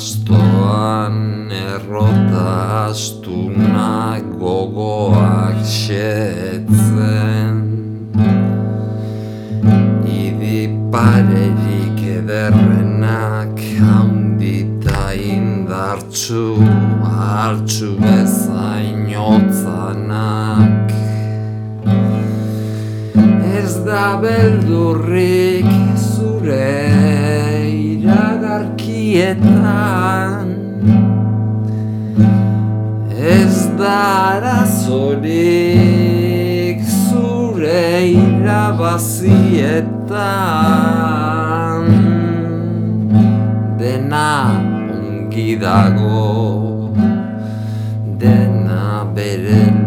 arrastoan errota astunak gogoak xetzen. Idi parerik ederrenak handita indartsu hartsu bezain otzanak Ez da beldurrik zure iragarkietan Ez da arazorik zure irabazietan Dena ongi dago Dena bere lekuan